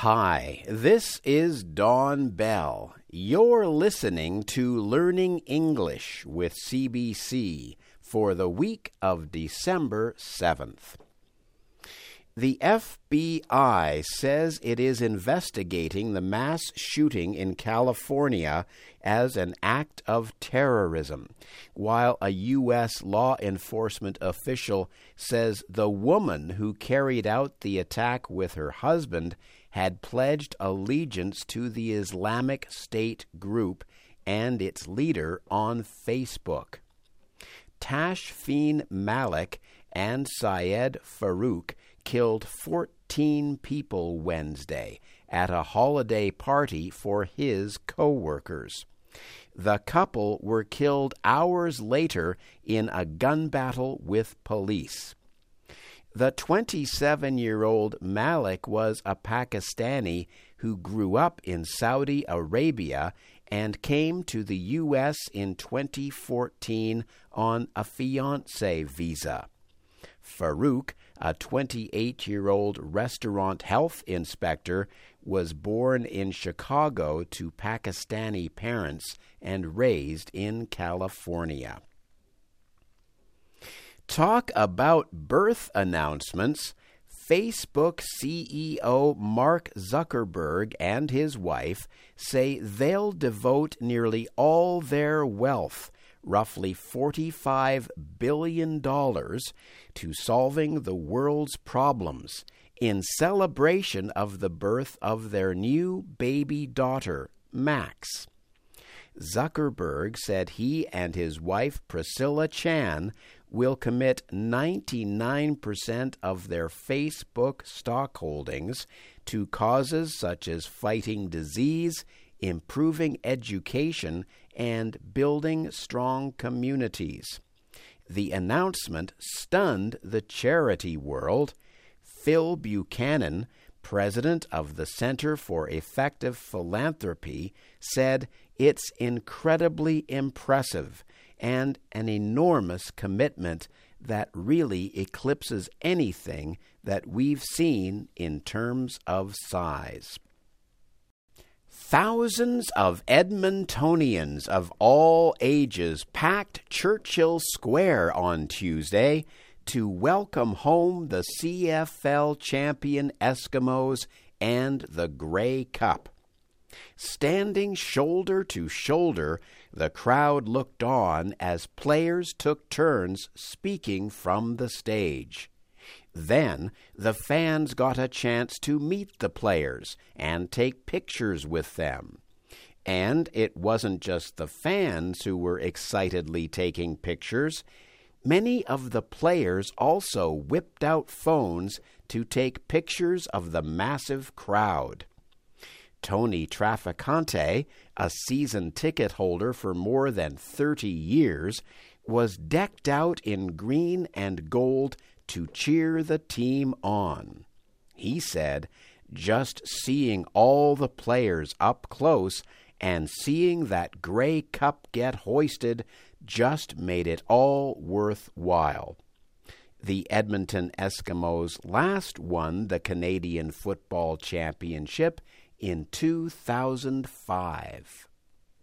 Hi, this is Don Bell. You're listening to Learning English with CBC for the week of December 7th. The FBI says it is investigating the mass shooting in California as an act of terrorism, while a U.S. law enforcement official says the woman who carried out the attack with her husband had pledged allegiance to the Islamic State group and its leader on Facebook. Tashfeen Malik and Syed Farook killed 14 people Wednesday at a holiday party for his co-workers. The couple were killed hours later in a gun battle with police. The 27 year old Malik was a Pakistani who grew up in Saudi Arabia and came to the U.S. in 2014 on a fiance visa. Farook a 28 year old restaurant health inspector, was born in Chicago to Pakistani parents and raised in California. Talk about birth announcements. Facebook CEO Mark Zuckerberg and his wife say they'll devote nearly all their wealth roughly $45 billion to solving the world's problems in celebration of the birth of their new baby daughter, Max. Zuckerberg said he and his wife Priscilla Chan will commit 99% of their Facebook stock holdings to causes such as fighting disease, improving education, and building strong communities. The announcement stunned the charity world. Phil Buchanan, president of the Center for Effective Philanthropy, said it's incredibly impressive and an enormous commitment that really eclipses anything that we've seen in terms of size. Thousands of Edmontonians of all ages packed Churchill Square on Tuesday to welcome home the CFL champion Eskimos and the Grey Cup. Standing shoulder to shoulder, the crowd looked on as players took turns speaking from the stage. Then the fans got a chance to meet the players and take pictures with them. And it wasn't just the fans who were excitedly taking pictures. Many of the players also whipped out phones to take pictures of the massive crowd. Tony Traficante, a season ticket holder for more than 30 years, was decked out in green and gold to cheer the team on. He said, just seeing all the players up close and seeing that Grey Cup get hoisted just made it all worthwhile. The Edmonton Eskimos last won the Canadian Football Championship in 2005.